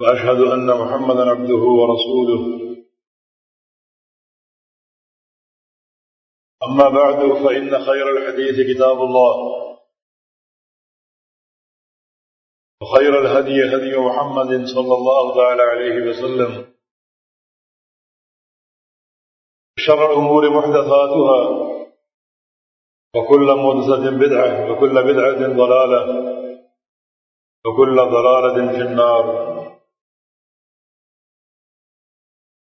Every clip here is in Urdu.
وأشهد أن محمدا عبده ورسوله. أما بعد، فإن خير الحديث كتاب الله. وخير الهدي هدي محمد صلى الله تعالى عليه وسلم. شر الأمور محدثاتها. وكل محدثة بدعة، وكل بدعة ضلالة. وكل ضلالة في النار.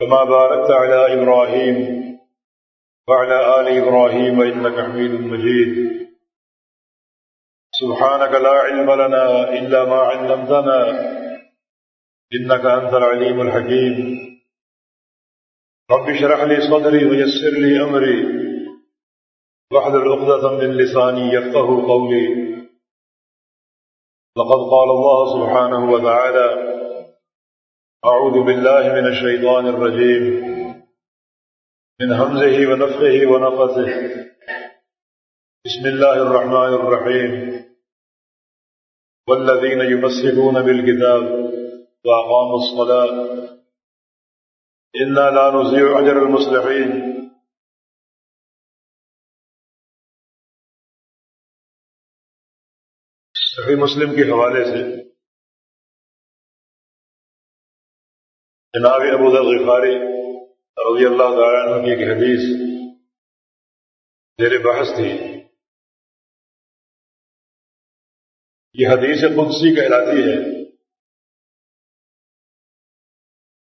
كما باركت على إبراهيم وعلى آل إبراهيم إنك حميد مجيد. سبحانك لا علم لنا إلا ما علمتنا إنك أنت العليم الحكيم. رب شرح لي صدري ويسر لي أمري. واحذر عقدة من لساني يفقه قولي. لقد قال الله سبحانه وتعالى أعوذ بالله من الشيطان الرجيم. من همزه ونفخه ونفثه. بسم الله الرحمن الرحيم. والذين يمسكون بالكتاب وأقاموا الصلاة. إنا لا نزيع أجر المصلحين. صحیح مسلم کے حوالے سے جناب ابو ذر غفاری رضی اللہ تعالیٰ عنہ کی ایک حدیث زیر بحث تھی۔ یہ حدیث قدسی کہلاتی ہے۔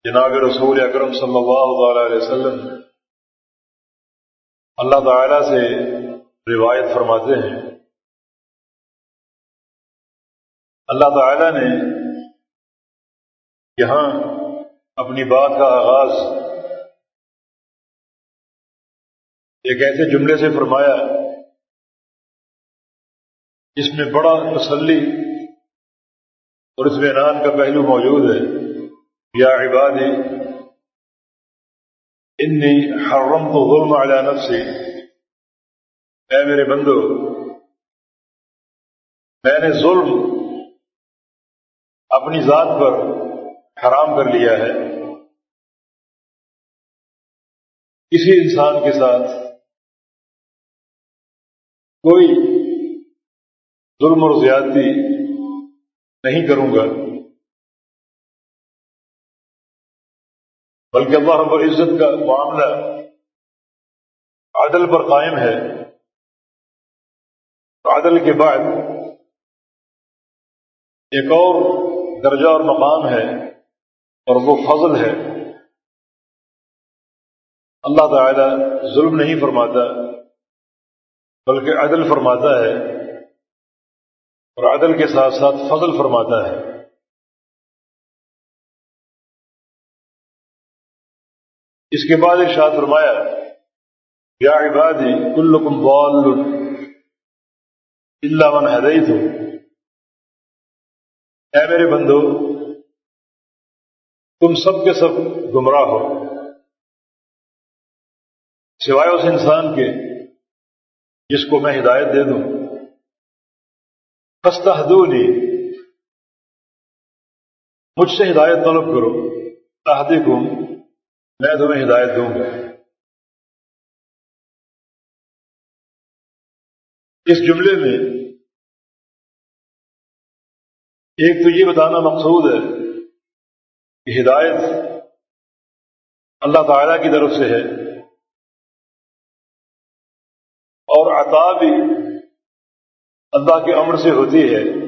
جناب رسول اکرم صلی اللہ تعالی علیہ وسلم اللہ تعالی سے روایت فرماتے ہیں۔ اللہ تعالی نے یہاں اپنی بات کا آغاز ایک ایسے جملے سے فرمایا جس میں بڑا تسلی اور اس میں کا پہلو موجود ہے۔ یا عبادی، انی حرم تو ظلم علی نفسی۔ اے میرے بندو، میں نے ظلم اپنی ذات پر حرام کر لیا ہے، کسی انسان کے ساتھ کوئی ظلم اور زیادتی نہیں کروں گا۔ بلکہ اللہ رب العزت کا معاملہ عدل پر قائم ہے۔ عدل کے بعد ایک اور درجہ اور مقام ہے۔ اور وہ فضل ہے۔ اللہ تعالی ظلم نہیں فرماتا، بلکہ عدل فرماتا ہے اور عدل کے ساتھ ساتھ فضل فرماتا ہے۔ اس کے بعد ارشاد فرمایا، یا عبادی، کلکم بال اللہ من ہدیت ہو اے میرے بندو تم سب کے سب گمراہ ہو۔ سوائے اس انسان کے جس کو میں ہدایت دے دوں۔ خستہ مجھ سے ہدایت طلب کرو۔ تحدی کو میں تمہیں ہدایت دوں۔ گا اس جملے میں ایک تو یہ بتانا مقصود ہے کہ ہدایت اللہ تعالی کی طرف سے ہے اور عطا بھی اللہ کے امر سے ہوتی ہے۔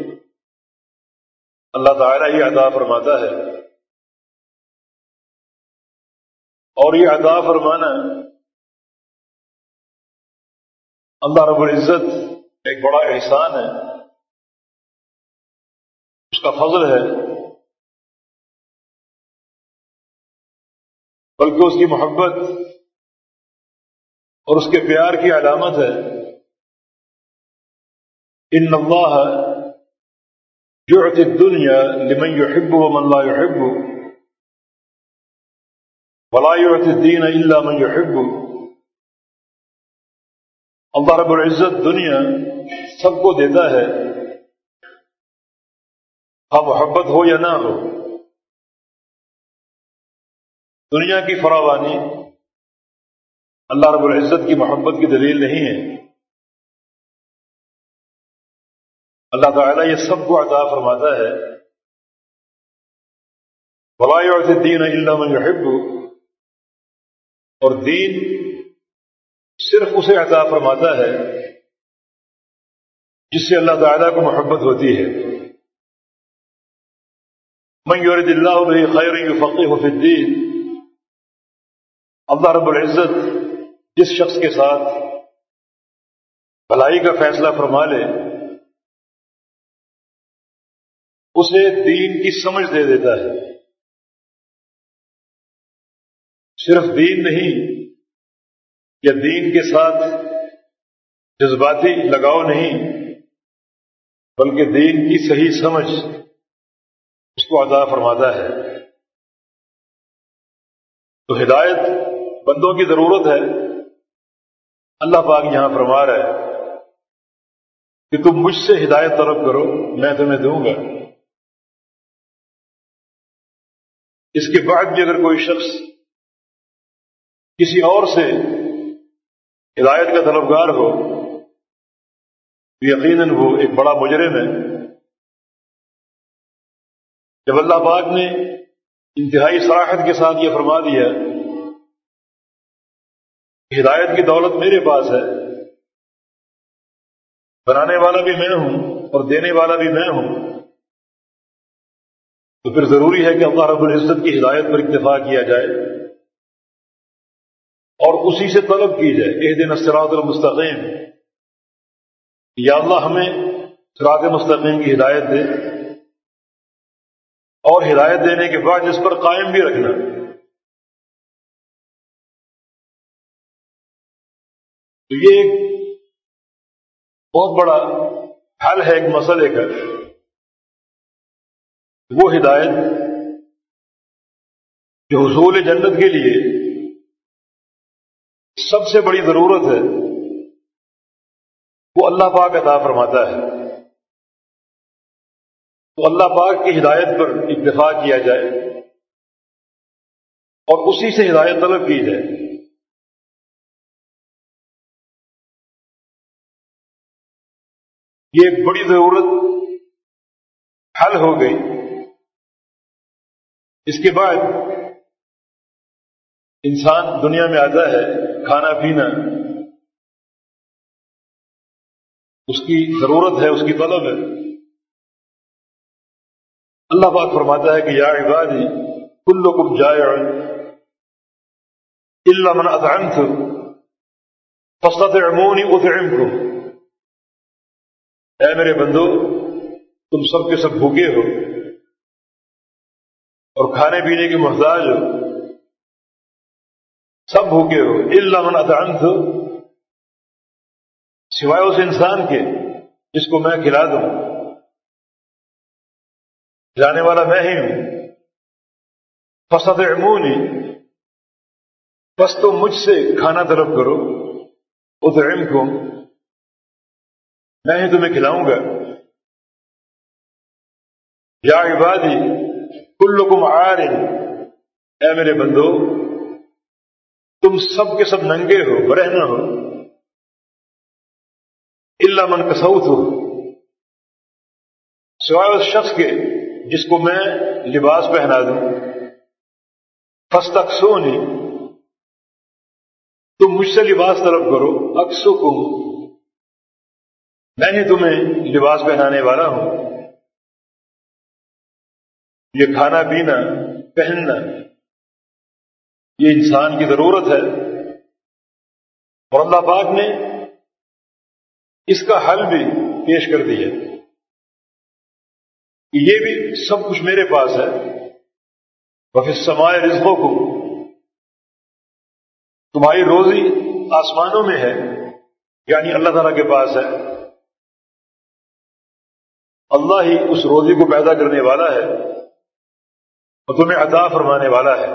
اللہ تعالیٰ ہی عطا فرماتا ہے۔ اور یہ عطا فرمانا اللہ رب العزت ایک بڑا احسان ہے، اس کا فضل ہے۔ بلکہ اس کی محبت اور اس کے پیار کی علامت ہے، ان اللہ يعطي الدنيا لمن يحب ومن لا يحب ولا يعطي الدين إلا من يحب اللہ رب العزت دنیا سب کو دیتا ہے ہاں محبت ہو یا نہ ہو۔ دنیا کی فراوانی اللہ رب العزت کی محبت کی دلیل نہیں ہے۔ اللہ تعالیٰ یہ سب کو عطا فرماتا ہے۔ بلائی اور دین علم يحب۔ اور دین صرف اسے عطا فرماتا ہے جس سے اللہ تعالیٰ کو محبت ہوتی ہے۔ من يرد اللہ خیر يفقهه في الدین اللہ رب العزت جس شخص کے ساتھ بھلائی کا فیصلہ فرما لے، اسے دین کی سمجھ دے دیتا ہے۔ صرف دین نہیں، یا دین کے ساتھ جذباتی لگاؤ نہیں، بلکہ دین کی صحیح سمجھ اس کو عطا فرماتا ہے۔ تو ہدایت بندوں کی ضرورت ہے۔ اللہ پاک یہاں فرما رہا ہے کہ تم مجھ سے ہدایت طلب کرو، میں تمہیں دوں گا۔ اس کے بعد بھی اگر کوئی شخص کسی اور سے ہدایت کا طلبگار ہو، تو یقیناً وہ ایک بڑا مجرم ہے۔ جب اللہ پاک نے انتہائی صراحت کے ساتھ یہ فرما دیا ہدایت کی دولت میرے پاس ہے، بنانے والا بھی میں ہوں اور دینے والا بھی میں ہوں۔ تو پھر ضروری ہے کہ اللہ رب العزت کی ہدایت پر اکتفا کیا جائے اور اسی سے طلب کی جائے۔ ایک دن اسرات المستقیم۔ یا اللہ ہمیں سراط مستقیم کی ہدایت دے اور ہدایت دینے کے بعد اس پر قائم بھی رکھنا۔ تو یہ ایک بہت بڑا حل ہے، ایک مسئلے کا وہ ہدایت جو حصول جنت کے لیے سب سے بڑی ضرورت ہے، وہ اللہ پاک عطا فرماتا ہے۔ تو اللہ پاک کی ہدایت پر اتفاق کیا جائے اور اسی سے ہدایت طلب کی جائے۔ یہ ایک بڑی ضرورت حل ہو گئی۔ اس کے بعد انسان دنیا میں آتا ہے، کھانا پینا۔ اس کی ضرورت ہے، اس کی طلب ہے۔ اللہ پاک فرماتا ہے کہ یا عبادی کل کم جائے اللہ من اطعنت فستطعمونی اطعمکم۔ اے میرے بندو، تم سب کے سب بھوکے ہو اور کھانے پینے کی محتاج ہو۔ سب بھوکے ہو۔ اللہ من اطعنت سوائے اس انسان کے جس کو میں کھلا دوں۔ جانے والا میں ہی ہوں۔ فسط عمونی بس تو مجھ سے کھانا طلب کرو۔ ادعم میں ہی تمہیں کھلاؤں گا۔ یا عبادی، کلکم عارن اے میرے بندو، تم سب کے سب ننگے ہو برہنا ہو۔ اللہ من کسوت ہو سوائے اس شخص کے جس کو میں لباس پہنا دوں۔ فستک سونی تم مجھ سے لباس طلب کرو۔ اکسکم میں ہی تمہیں لباس پہنانے والا ہوں۔ یہ کھانا پینا، پہننا، یہ انسان کی ضرورت ہے۔ اور اللہ پاک نے اس کا حل بھی پیش کر دیا کہ یہ بھی سب کچھ میرے پاس ہے۔ اور پھر سمائے رزقوں کو تمہاری روزی آسمانوں میں ہے یعنی اللہ تعالیٰ کے پاس ہے۔ اللہ ہی اس روزی کو پیدا کرنے والا ہے اور تمہیں عطا فرمانے والا ہے۔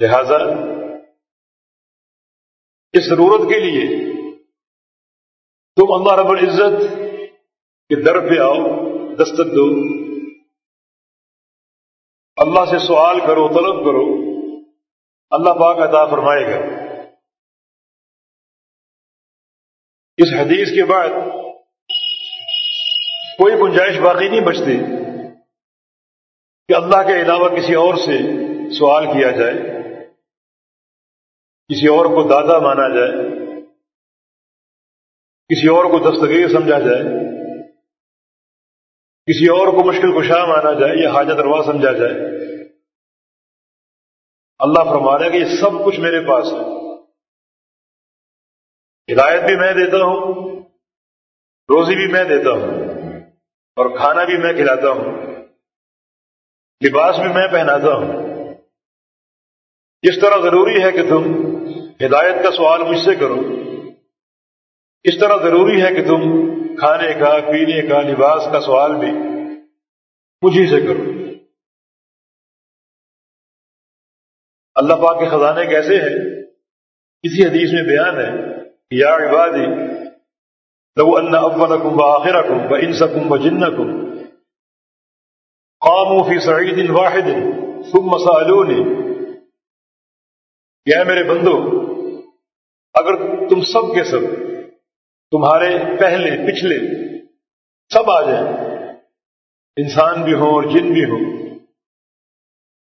لہذا اس ضرورت کے لیے تم اللہ رب العزت کے در پہ آؤ، دستک دو۔ اللہ سے سوال کرو، طلب کرو۔ اللہ پاک عطا فرمائے گا۔ اس حدیث کے بعد کوئی گنجائش باقی نہیں بچتی کہ اللہ کے علاوہ کسی اور سے سوال کیا جائے، کسی اور کو دادا مانا جائے، کسی اور کو دستگیر سمجھا جائے، کسی اور کو مشکل کشا مانا جائے یا حاجت روا سمجھا جائے۔ اللہ فرما رہا کہ یہ سب کچھ میرے پاس ہے۔ ہدایت بھی میں دیتا ہوں، روزی بھی میں دیتا ہوں۔ اور کھانا بھی میں کھلاتا ہوں۔ لباس بھی میں پہناتا ہوں۔ اس طرح ضروری ہے کہ تم ہدایت کا سوال مجھ سے کرو۔ اس طرح ضروری ہے کہ تم کھانے کا، پینے کا، لباس کا سوال بھی مجھے سے کرو۔ اللہ پاک کے خزانے کیسے ہیں؟ کسی حدیث میں بیان ہے یا عبادی لو ان اولکم و آخرکم و انسکم و جنکم قاموا فی سعید واحد ثم سالونی یا میرے بندو، اگر تم سب کے سب، تمہارے پہلے، پچھلے سب آ جائیں، انسان بھی ہوں اور جن بھی ہوں،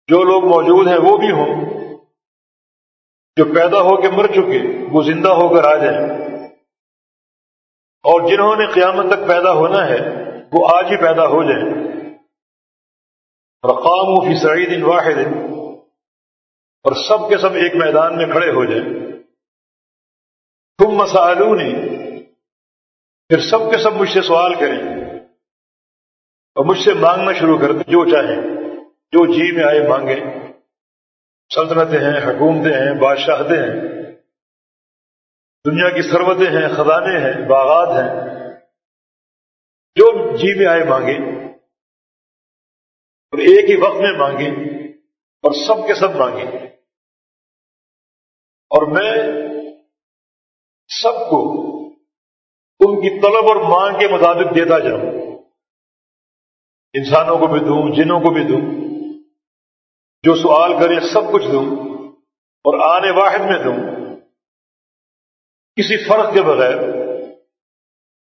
جو لوگ موجود ہیں وہ بھی ہوں، جو پیدا ہو کے مر چکے، وہ زندہ ہو کر آ جائیں۔ اور جنہوں نے قیامت تک پیدا ہونا ہے، وہ آج ہی پیدا ہو جائیں۔ رقام و فی سعید واحد۔ اور سب کے سب ایک میدان میں کھڑے ہو جائیں۔ تم مسالونی پھر سب کے سب مجھ سے سوال کریں۔ اور مجھ سے مانگنا شروع کر دیں۔ جو چاہیں، جو جی میں آئے مانگے سلطنتیں ہیں، حکومتیں ہیں، بادشاہتیں ہیں۔ دنیا کی سروتیں ہیں، خزانے ہیں، باغات ہیں۔ جو جی میں آئے مانگے اور ایک ہی وقت میں مانگے اور سب کے سب مانگے۔ اور میں سب کو ان کی طلب اور مانگ کے مطابق دیتا جاؤں۔ انسانوں کو بھی دوں، جنوں کو بھی دوں۔ جو سوال کرے سب کچھ دوں اور آنے واحد میں دوں۔ کسی فرق کے بغیر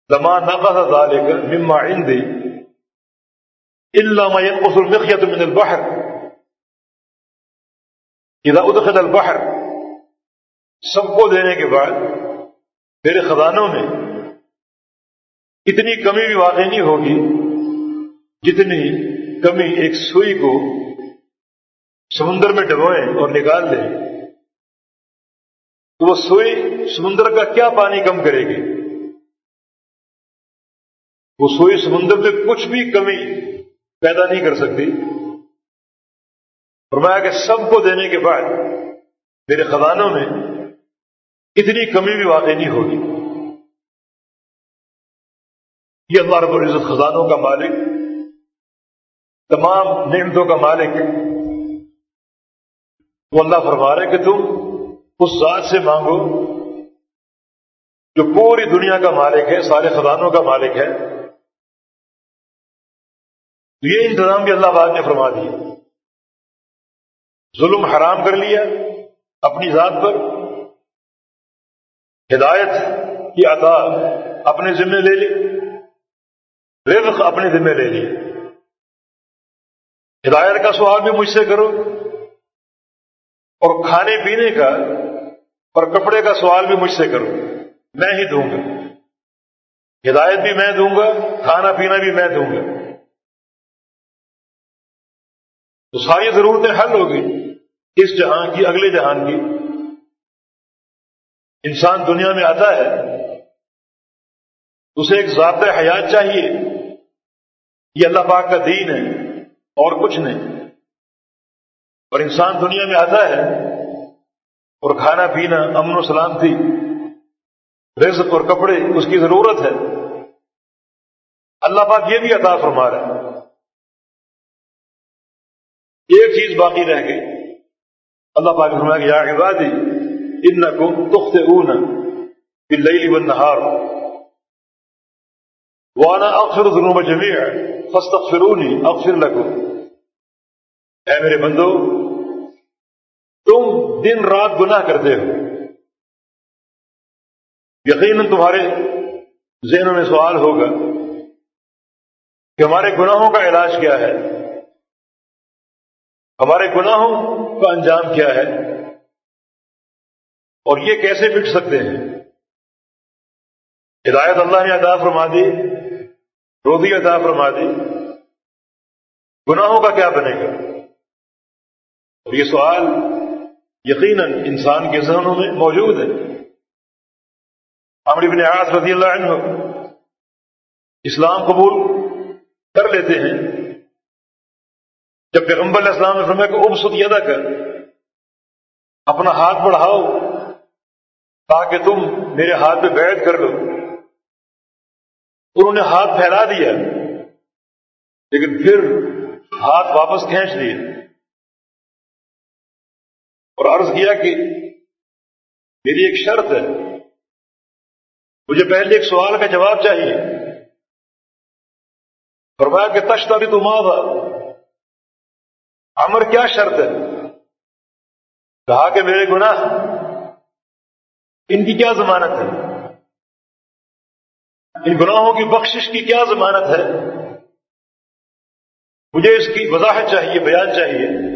زمان نقص ڈالے کر مما اندی علامہ المخیت من البحر. اذا ادخل البحر، سب کو دینے کے بعد میرے خزانوں میں اتنی کمی بھی واقع نہیں ہوگی جتنی کمی ایک سوئی کو سمندر میں ڈبوئیں اور نکال دیں۔ تو وہ سوئی سمندر کا کیا پانی کم کرے گی؟ وہ سوئی سمندر میں کچھ بھی کمی پیدا نہیں کر سکتی۔ فرمایا کہ سب کو دینے کے بعد میرے خزانوں میں اتنی کمی بھی واقع نہیں ہوگی۔ یہ اللہ رب العزت خزانوں کا مالک، تمام نعمتوں کا مالک۔ وہ اللہ فرما رہے کہ تم اس ذات سے مانگو جو پوری دنیا کا مالک ہے، سارے خزانوں کا مالک ہے۔ تو یہ انتظام بھی اللہ باد نے فرما دیا۔ ظلم حرام کر لیا اپنی ذات پر۔ ہدایت کی عطا اپنے ذمے لے لی۔ رزق اپنے ذمے لے لی۔ ہدایت کا سوال بھی مجھ سے کرو۔ اور کھانے پینے کا اور کپڑے کا سوال بھی مجھ سے کرو، میں ہی دوں گا۔ ہدایت بھی میں دوں گا، کھانا پینا بھی میں دوں گا۔ تو ساری ضرورتیں حل ہوگی اس جہان کی، اگلے جہان کی۔ انسان دنیا میں آتا ہے، اسے ایک ضابطۂ حیات چاہیے۔ یہ اللہ پاک کا دین ہے اور کچھ نہیں۔ اور انسان دنیا میں آتا ہے اور کھانا پینا امن و سلامتی، رزق اور کپڑے، اس کی ضرورت ہے۔ اللہ پاک یہ بھی عطا فرما رہا ہے۔ ایک چیز باقی رہ گئی۔ اللہ پاک نے فرمایا کہ یا عبادی، انکم تخطئون باللیل والنہار۔ وانا اغفر الذنوب جميعا فاستغفروني اغفر لكم اے میرے بندو تم دن رات گناہ کرتے ہو۔ یقیناً تمہارے ذہنوں میں سوال ہوگا کہ ہمارے گناہوں کا علاج کیا ہے؟ ہمارے گناہوں کا انجام کیا ہے؟ اور یہ کیسے مٹ سکتے ہیں؟ ہدایت اللہ نے عطا فرما دی، روزی عطا فرما دی۔ گناہوں کا کیا بنے گا؟ اور یہ سوال یقیناً انسان کے ذہنوں میں موجود ہے۔ عمر بن عاص رضی اللہ عنہ اسلام قبول کر لیتے ہیں۔ جب پیغمبر علیہ السلام نے فرمایا کہ اب سد ادا کر اپنا ہاتھ بڑھاؤ تاکہ تم میرے ہاتھ پہ بیٹھ کر لو۔ انہوں نے ہاتھ پھیلا دیا، لیکن پھر ہاتھ واپس کھینچ لیے اور عرض کیا کہ میری ایک شرط ہے، مجھے پہلے ایک سوال کا جواب چاہیے۔ فرمایا کہ تشتا بھی تم آ امر کیا شرط ہے؟ کہا کہ میرے گناہ، ان کی کیا ضمانت ہے؟ ان گناہوں کی بخشش کی کیا ضمانت ہے؟ مجھے اس کی وضاحت چاہیے، بیان چاہیے۔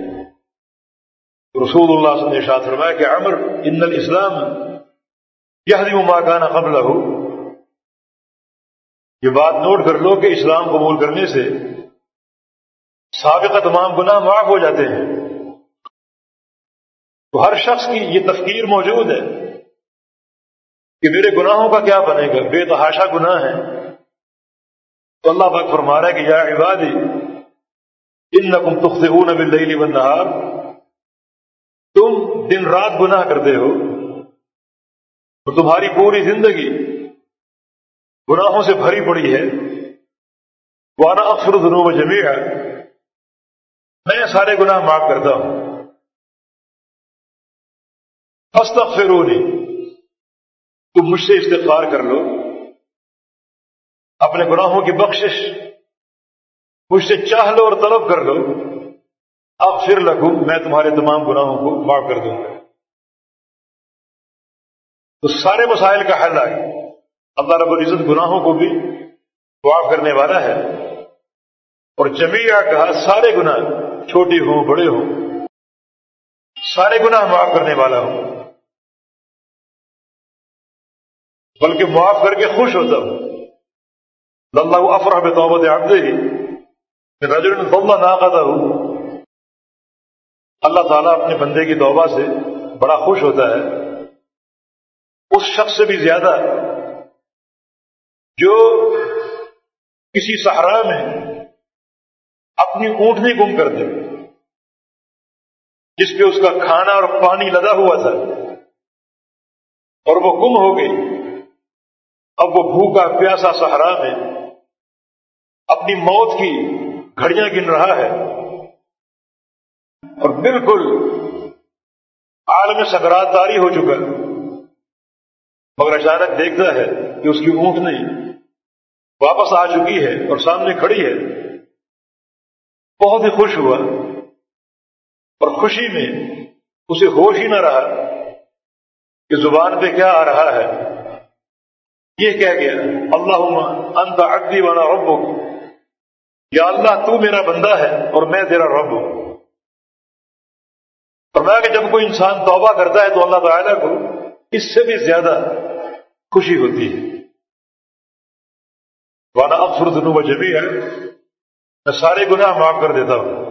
رسول اللہ صلی اللہ علیہ وسلم فرمایا کہ عمر، ان الاسلام یہ ما کانا قبل ہو یہ بات نوٹ کر لو کہ اسلام قبول کرنے سے سابقہ تمام گناہ معاف ہو جاتے ہیں۔ تو ہر شخص کی یہ تفکیر موجود ہے کہ میرے گناہوں کا کیا بنے گا؟ بے تحاشا گناہ ہے تو اللہ پاک فرما رہا ہے کہ یا عبادی ان نقم تخت باللیل والنہار۔ تم دن رات گناہ کرتے ہو تو تمہاری پوری زندگی گناہوں سے بھری پڑی ہے۔ وانا اکثر دنوں میں جمی ہے میں سارے گناہ معاف کرتا ہوں۔ فستغفرونی تم مجھ سے استغفار کر لو۔ اپنے گناہوں کی بخشش مجھ سے چاہ لو اور طلب کر لو۔ اب پھر لگو میں تمہارے تمام گناہوں کو معاف کر دوں گا۔ تو سارے مسائل کا حل آئے۔ اللہ رب العزت گناہوں کو بھی معاف کرنے والا ہے۔ اور جمیا کہا سارے گناہ، چھوٹے ہوں، بڑے ہوں، سارے گناہ معاف کرنے والا ہوں۔ بلکہ معاف کر کے خوش ہوتا ہوں۔ اللہ افرح توبت آتے ہی رجل اللہ نہ کہتا ہوں اللہ تعالیٰ اپنے بندے کی توبہ سے بڑا خوش ہوتا ہے۔ اس شخص سے بھی زیادہ جو کسی صحرا میں اپنی اونٹنی گم کر دے، جس پہ اس کا کھانا اور پانی لدا ہوا تھا، اور وہ گم ہو گئی۔ اب وہ بھوکا پیاسا سہارا میں اپنی موت کی گھڑیاں گن رہا ہے۔ اور بالکل عالم سکرات تاری ہو چکا مگر اچانک دیکھتا ہے کہ اس کی اونٹ نہیں، واپس آ چکی ہے اور سامنے کھڑی ہے۔ بہت ہی خوش ہوا اور خوشی میں اسے ہوش ہی نہ رہا کہ زبان پہ کیا آ رہا ہے۔ یہ کہہ گیا اللہ انت اگدی والا رب یا اللہ، تو میرا بندہ ہے اور میں تیرا رب ہوں۔ فرمایا کہ جب کوئی انسان توبہ کرتا ہے تو اللہ تعالیٰ کو اس سے بھی زیادہ خوشی ہوتی ہے۔ وانا افسر دنوں جبھی ہے میں سارے گناہ معاف کر دیتا ہوں۔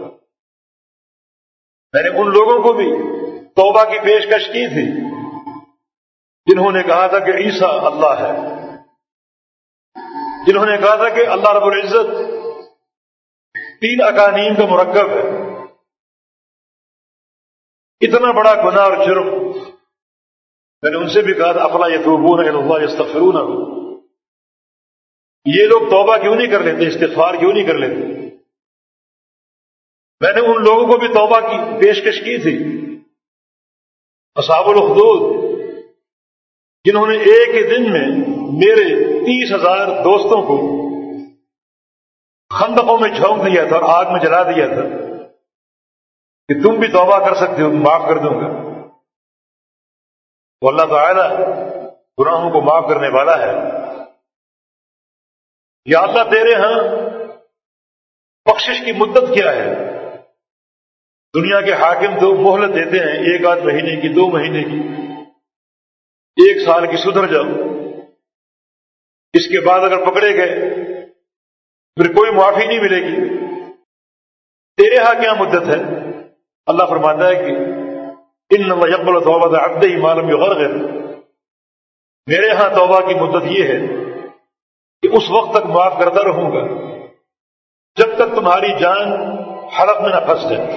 میں نے ان لوگوں کو بھی توبہ کی پیشکش کی تھی، جنہوں نے کہا تھا کہ عیسیٰ اللہ ہے۔ جنہوں نے کہا تھا کہ اللہ رب العزت تین اکانیم کا مرکب ہے۔ اتنا بڑا گناہ اور جرم میں نے ان سے بھی کہا تھا، افلا یہ اللہ یستغفرون یہ لوگ توبہ کیوں نہیں کر لیتے؟ استغفار کیوں نہیں کر لیتے؟ میں نے ان لوگوں کو بھی توبہ کی، پیشکش کی تھی۔ اصحاب الخدود جنہوں نے ایک ہی دن میں میرے تیس ہزار دوستوں کو خندقوں میں جھونک دیا تھا اور آگ میں جلا دیا تھا۔ کہ تم بھی توبہ کر سکتے ہو، معاف کر دوں گا۔ تو اللہ تعالی گناہوں کو معاف کرنے والا ہے۔ یا اللہ تیرے ہاں بخشش کی مدت کیا ہے؟ دنیا کے حاکم تو مہلت دیتے ہیں، ایک آدھ مہینے کی، دو مہینے کی۔ ایک سال کی سدھر جاؤ۔ اس کے بعد اگر پکڑے گئے، پھر کوئی معافی نہیں ملے گی۔ تیرے ہاں کیا مدت ہے؟ اللہ فرماتا ہے کہ ان یقبل توبہ عبد ہی معلوم غرغ ہے میرے ہاں توبہ کی مدت یہ ہے کہ اس وقت تک معاف کرتا رہوں گا۔ جب تک تمہاری جان حلق میں نہ پھنس جائے،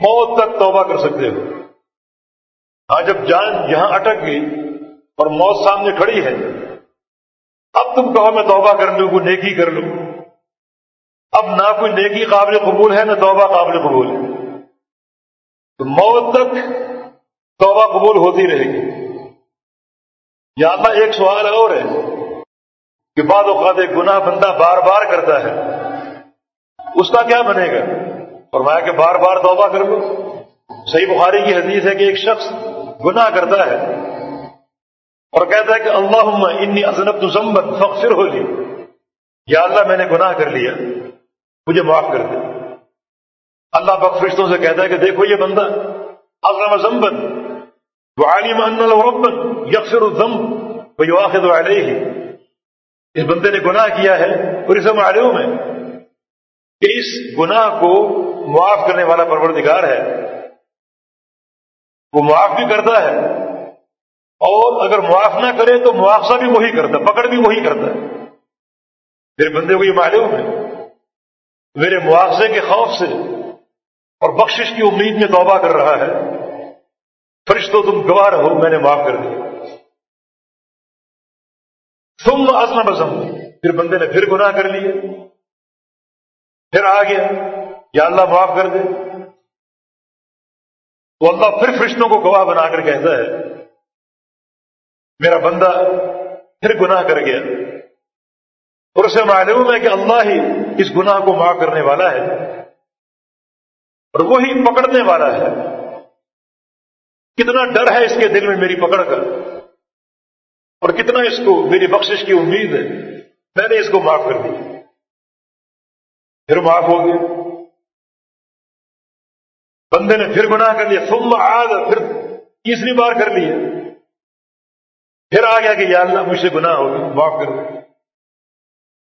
موت تک توبہ کر سکتے ہو۔ ہاں جب جان یہاں اٹک گئی اور موت سامنے کھڑی ہے، اب تم کہو میں توبہ کر لوں، کوئی نیکی کر لوں۔ اب نہ کوئی نیکی قابل قبول ہے، نہ توبہ قابل قبول ہے۔ تو موت تک توبہ قبول ہوتی رہے گی۔ یا اللہ ایک سوال اور ہے کہ بعد اوقات ایک گناہ بندہ بار بار کرتا ہے، اس کا کیا بنے گا؟ فرمایا کہ بار بار توبہ کر لو۔ صحیح بخاری کی حدیث ہے کہ ایک شخص گناہ کرتا ہے اور کہتا ہے کہ اللہ انی ازنب تزمت فخر ہو لی۔ یا اللہ، میں نے گناہ کر لیا، مجھے معاف کر دے۔ اللہ بخشتوں سے کہتا ہے کہ دیکھو یہ بندہ ازرم زمبن وہ عالم ان یکسر الزم وہ یو آخر اس بندے نے گناہ کیا ہے اور اسے معلوم ہے کہ اس گناہ کو معاف کرنے والا پروردگار ہے۔ وہ معاف بھی کرتا ہے اور اگر معاف نہ کرے تو معاوضہ بھی وہی کرتا ہے پکڑ بھی وہی کرتا۔ ہے میرے بندے کو یہ معلوم ہے۔ میرے معاوضے کے خوف سے اور بخشش کی امید میں توبہ کر رہا ہے۔ فرشتوں تم گواہ رہو، میں نے معاف کر دیا۔ تم ازم بزم۔ پھر بندے نے پھر گناہ کر لیے۔ پھر آ گیا۔ یا اللہ معاف کر دے۔ تو اللہ پھر فرشتوں کو گواہ بنا کر کہتا ہے، میرا بندہ پھر گناہ کر گیا۔ اور اسے معلوم ہے کہ اللہ ہی اس گناہ کو معاف کرنے والا ہے۔ اور وہی پکڑنے والا ہے۔ کتنا ڈر ہے اس کے دل میں میری پکڑ کا اور کتنا اس کو میری بخشش کی امید ہے۔ میں نے اس کو معاف کر دیا۔ پھر معاف ہو گیا۔ بندے نے پھر گناہ کر لیا۔ ثم آد پھر تیسری بار کر لیا۔ پھر آ گیا کہ یا اللہ، مجھ سے گناہ ہو گیا۔ معاف کر دیا۔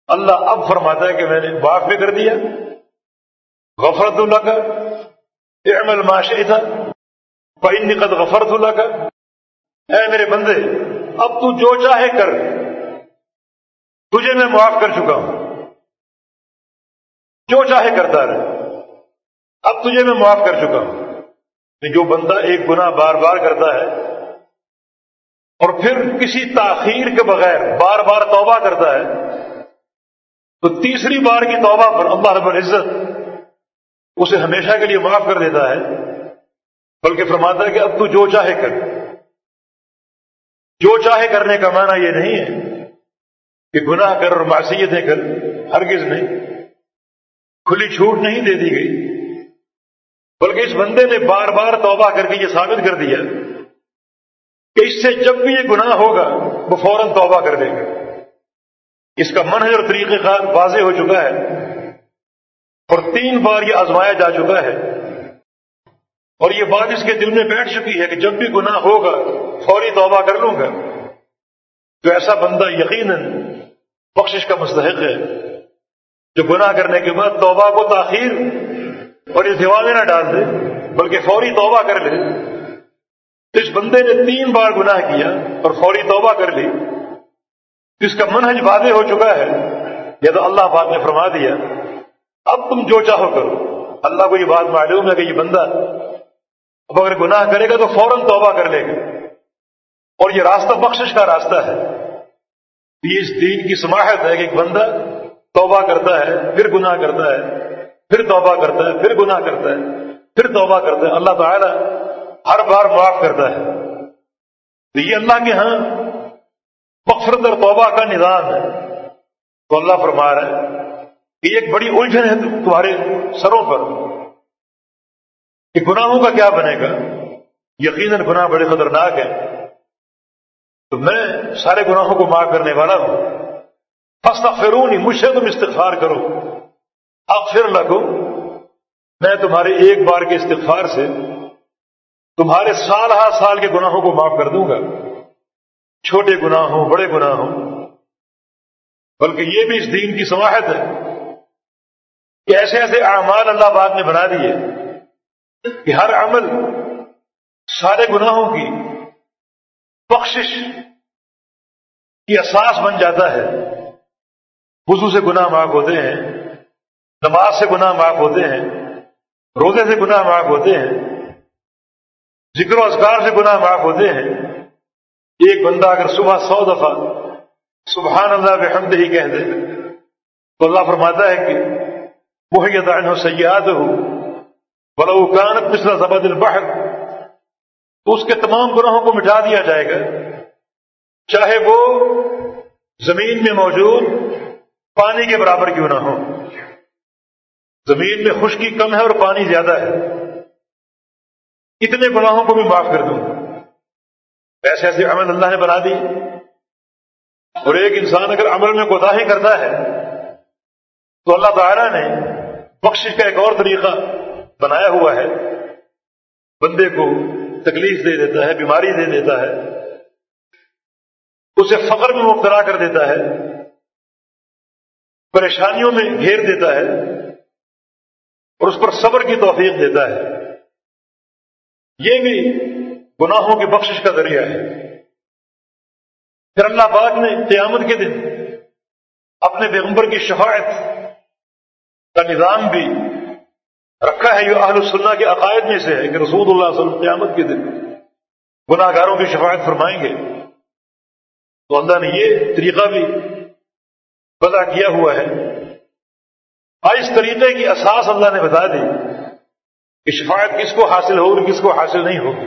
اللہ اب فرماتا ہے کہ میں نے معاف بھی کر دیا۔ غفرت اللہ کا اعمل معاشی تھا پہن قد غفرت اللہ کا اے میرے بندے، اب تو جو چاہے کر۔ تجھے میں معاف کر چکا ہوں۔ جو چاہے کرتا رہے اب تجھے میں معاف کر چکا ہوں۔ جو بندہ ایک گناہ بار بار کرتا ہے، اور پھر کسی تاخیر کے بغیر بار بار توبہ کرتا ہے، تو تیسری بار کی توبہ پر اللہ رب العزت اسے ہمیشہ کے لیے معاف کر دیتا ہے، بلکہ فرماتا ہے کہ اب تو جو چاہے کر۔ جو چاہے کرنے کا معنی یہ نہیں ہے کہ گناہ کر اور معصیتیں کر، ہرگز نہیں۔ کھلی چھوٹ نہیں دے دی گئی، بلکہ اس بندے نے بار بار توبہ کر کے یہ ثابت کر دیا کہ اس سے جب بھی یہ گناہ ہوگا، وہ فوراً توبہ کر دے گا۔ اس کا منحص اور طریقہ کار واضح ہو چکا ہے۔ اور تین بار یہ آزمایا جا چکا ہے۔ اور یہ بات اس کے دل میں بیٹھ چکی ہے کہ جب بھی گناہ ہوگا، فوری توبہ کر لوں گا۔ تو ایسا بندہ یقیناً بخشش کا مستحق ہے۔ جو گناہ کرنے کے بعد توبہ کو تاخیر اور اس دیوانے نہ ڈال دے، بلکہ فوری توبہ کر لے۔ تو اس بندے نے تین بار گناہ کیا اور فوری توبہ کر لی۔ اس کا منہج واضح ہو چکا ہے۔ یا تو اللہ بات نے فرما دیا۔ اب تم جو چاہو کرو۔ اللہ کو یہ بات معلوم ہے کہ یہ بندہ اب اگر گناہ کرے گا تو فوراً توبہ کر لے گا۔ اور یہ راستہ بخشش کا راستہ ہے۔ اس دین کی سماحت ہے کہ ایک بندہ توبہ کرتا ہے، پھر گناہ کرتا ہے، پھر توبہ کرتا ہے، پھر گناہ کرتا ہے، پھر توبہ کرتا ہے۔ اللہ تعالی ہر بار معاف کرتا ہے۔ تو یہ اللہ کے ہاں مغفرت اور توبہ کا نظام ہے۔ تو اللہ فرما رہا ہے کہ ایک بڑی الجھن ہے تمہارے سروں پر کہ گناہوں کا کیا بنے گا؟ یقیناً گناہ بڑے خطرناک ہیں۔ تو میں سارے گناہوں کو معاف کرنے والا ہوں۔ فسٹ فرونی مجھ سے تم استغفار کرو۔ اغفر لگو میں تمہارے ایک بار کے استغفار سے تمہارے سال ہر سال کے گناہوں کو معاف کر دوں گا۔ چھوٹے گناہ ہوں، بڑے گناہ ہوں، بلکہ یہ بھی اس دین کی سماحت ہے۔ کہ ایسے ایسے اعمال اللہ باد نے بنا دیے کہ ہر عمل سارے گناہوں کی بخشش کی اساس بن جاتا ہے۔ وضو سے گناہ معاف ہوتے ہیں، نماز سے گناہ معاف ہوتے ہیں، روزے سے گناہ معاف ہوتے ہیں، ذکر و اذکار سے گناہ معاف ہوتے ہیں۔ ایک بندہ اگر صبح سو دفعہ سبحان اللہ بحمد ہی کہہ دے تو اللہ فرماتا ہے کہ محیط عنہ سیاد ہو بلو کانت پچھلا زبد البحر. تو اس کے تمام گناہوں کو مٹا دیا جائے گا. چاہے وہ زمین میں موجود پانی کے برابر کیوں نہ ہو. زمین میں خشکی کم ہے اور پانی زیادہ ہے. اتنے گناہوں کو بھی معاف کر دوں. ایسے ایسے عمل اللہ نے بنا دی. اور ایک انسان اگر عمل میں کوتاہی کرتا ہے، تو اللہ تعالیٰ نے بخشش کا ایک اور طریقہ بنایا ہوا ہے۔ بندے کو تکلیف دے دیتا ہے، بیماری دے دیتا ہے۔ اسے فخر میں مبتلا کر دیتا ہے۔ پریشانیوں میں گھیر دیتا ہے۔ اور اس پر صبر کی توفیق دیتا ہے۔ یہ بھی گناہوں کی بخشش کا ذریعہ ہے۔ پھر اللہ پاک نے قیامت کے دن اپنے پیغمبر کی شفاعت کا نظام بھی رکھا ہے، یہ اہل السنہ کے عقائد میں سے ہے کہ رسول اللہ صلی اللہ علیہ وسلم قیامت کے دن گناہ گاروں کی شفاعت فرمائیں گے۔ تو اللہ نے یہ طریقہ بھی پتا کیا ہوا ہے۔ آج اس طریقے کی اساس اللہ نے بتا دی کہ شفاعت کس کو حاصل ہو اور کس کو حاصل نہیں ہوگی۔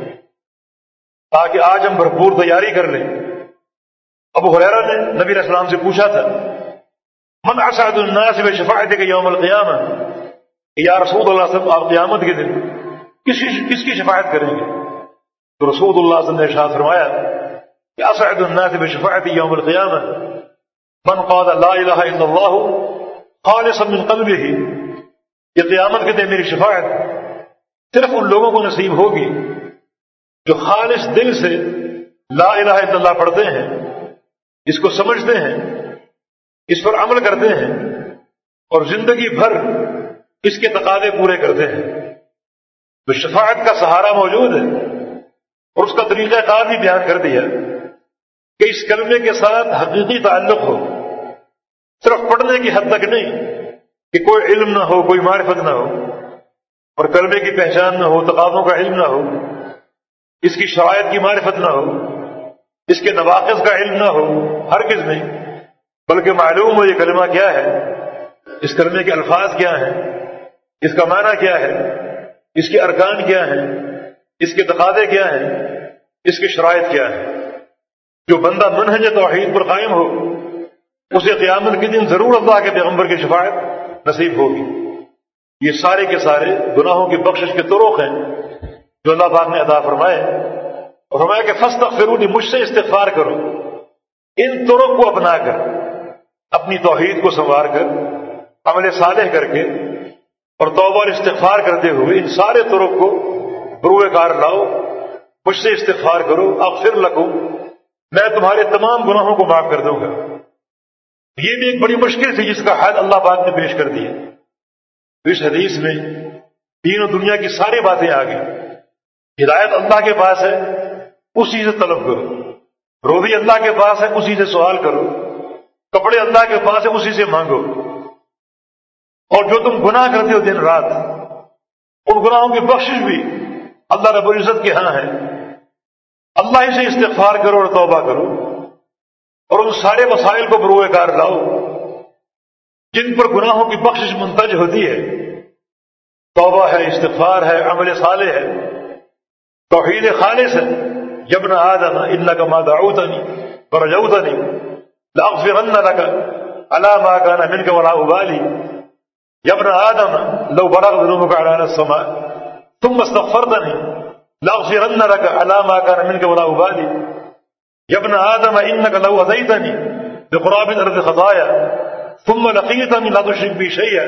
تاکہ آج ہم بھرپور تیاری کر لیں۔ ابو حریرا نے نبی اسلام سے پوچھا تھا من اسعد الناس میں شفاعت کے یوم القیامہ یا رسول اللہ صلی آپ قیامت کے دن کس کی کس کی شفاعت کریں گے؟ تو رسول اللہ صلی اللہ علیہ وسلم نے فرمایا کہ اسعد الناس بشفاعت یوم القیامہ من قال لا الہ الا اللہ خالصا من قلبه، یہ قیامت کے دن میری شفاعت صرف ان لوگوں کو نصیب ہوگی جو خالص دل سے لا الہ الا اللہ پڑھتے ہیں اس کو سمجھتے ہیں اس پر عمل کرتے ہیں اور زندگی بھر اس کے تقاضے پورے کرتے ہیں۔ تو شفاعت کا سہارا موجود ہے اور اس کا طریقہ کار بھی بیان کر دیا کہ اس کلمے کے ساتھ حقیقی تعلق ہو۔ صرف پڑھنے کی حد تک نہیں کہ کوئی علم نہ ہو، کوئی معرفت نہ ہو اور کلمے کی پہچان نہ ہو، تقاضوں کا علم نہ ہو، اس کی شرائط کی معرفت نہ ہو، اس کے نواقص کا علم نہ ہو ہر کس نہیں۔ بلکہ معلوم ہو یہ کلمہ کیا ہے؟ اس کلمے کے الفاظ کیا ہیں؟ اس کا معنی کیا ہے؟ اس کے ارکان کیا ہیں؟ اس کے تقاضے کیا ہیں؟ اس کی شرائط کیا ہے جو بندہ منہج توحید پر قائم ہو، اسے قیامت کے دن ضرور اللہ کے پیغمبر کی شفاعت نصیب ہوگی۔ یہ سارے کے سارے گناہوں کی بخشش کے طرق ہیں جو اللہ پاک نے ادا فرمائے۔ اور فرمایا کہ فسط فرونی مجھ سے استغفار کرو۔ ان طرق کو اپنا کر۔ اپنی توحید کو سنوار کر، عمل صالح کر کے، اور توبہ اور استغفار کرتے ہوئے ان سارے طرق کو بروئے کار لاؤ، مجھ سے استغفار کرو اب پھر لگو میں تمہارے تمام گناہوں کو معاف کر دوں گا۔ یہ بھی ایک بڑی مشکل تھی جس کا حد اللہ پاک نے پیش کر دیا اس حدیث میں تینوں دنیا کی ساری باتیں آ گئی ہدایت اللہ کے پاس ہے، اسی سے طلب کرو۔ روزی اللہ کے پاس ہے، اسی سے سوال کرو۔ کپڑے اللہ کے پاس ہے اسی سے مانگو۔ اور جو تم گناہ کرتے ہو دن رات، ان گناہوں کی بخشش بھی اللہ رب العزت کے ہاں ہے۔ اللہ ہی سے استغفار کرو اور توبہ کرو۔ اور ان سارے مسائل کو بروئے کار لاؤ۔ جن پر گناہوں کی بخشش منتج ہوتی ہے، توبہ ہے، استغفار ہے، عمل صالح ہے۔ توحید خالص ہے۔ یبن آدم اللہ کا ماں دعوتنی، فرجوتنی۔ لاغفرن لك. على ما كان منك ولا ابالي يا ابن ادم لو بلغ ذنوبك على السماء، ثم استغفرتني لاغفرن لك. على ما كان منك ولا ابالي يا ابن ادم انك لو اذيتني بقراب الارض خطايا، ثم لقيتني لا تشرك بي شيئا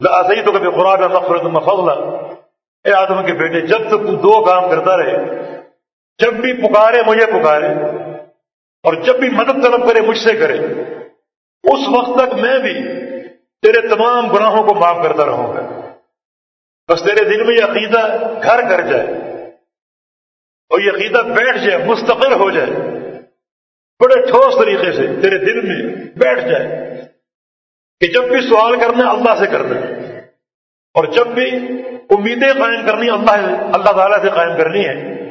لاذيتك بقراب مغفرة ثم فضلا. اے آدم کے بیٹے، جب تک تو دو کام کرتا رہے، جب بھی پکارے مجھے پکارے اور جب بھی مدد طلب کرے مجھ سے کرے، اس وقت تک میں بھی تیرے تمام گناہوں کو معاف کرتا رہوں گا۔ بس تیرے دل میں یہ عقیدہ گھر کر جائے اور یہ عقیدہ بیٹھ جائے مستقل ہو جائے۔ بڑے ٹھوس طریقے سے تیرے دل میں بیٹھ جائے کہ جب بھی سوال کرنا اللہ سے کرنا اور جب بھی امیدیں قائم کرنی اللہ اللہ تعالیٰ سے قائم کرنی ہے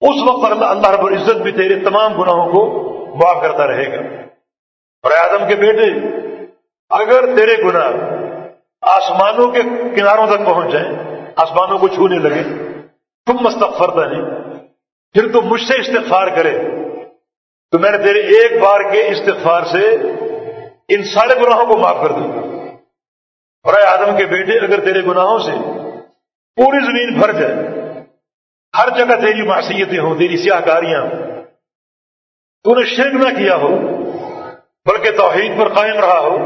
اس وقت اللہ اللہ رب العزت بھی تیرے تمام گناہوں کو معاف کرتا رہے گا۔ اور آدم کے بیٹے، اگر تیرے گناہ آسمانوں کے کناروں تک پہنچ جائیں، آسمانوں کو چھونے لگے، تم مستقفر نہیں پھر تم مجھ سے استغفار کرے۔ تو میں نے تیرے ایک بار کے استغفار سے ان سارے گناہوں کو معاف کر دوں۔ گا اور اے آدم کے بیٹے، اگر تیرے گناہوں سے پوری زمین بھر جائے ہر جگہ تیری معصیتیں ہوں، تیری سیاہ کاریاں تو نے شرک نہ کیا ہو، بلکہ توحید پر قائم رہا ہو۔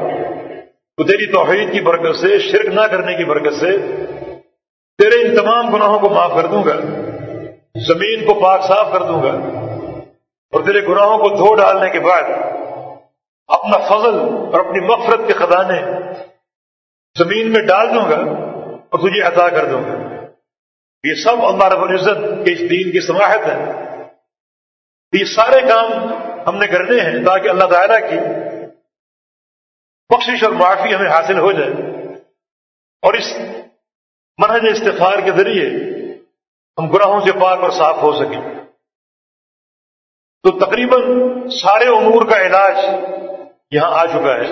تو تیری توحید کی برکت سے، شرک نہ کرنے کی برکت سے تیرے ان تمام گناہوں کو معاف کر دوں گا۔ زمین کو پاک صاف کر دوں گا۔ اور تیرے گناہوں کو دھو ڈالنے کے بعد اپنا فضل اور اپنی مغفرت کے خزانے زمین میں ڈال دوں گا اور تجھے عطا کر دوں گا۔ یہ سب اللہ رب العزت کے اس دین کی سماحت ہے۔ یہ سارے کام ہم نے کرنے ہیں تاکہ اللہ تعالیٰ کی بخشش اور معافی ہمیں حاصل ہو جائے۔ اور اس منہج استفار کے ذریعے ہم گناہوں سے پاک اور صاف ہو سکیں۔ تو تقریباً سارے امور کا علاج یہاں آ چکا ہے۔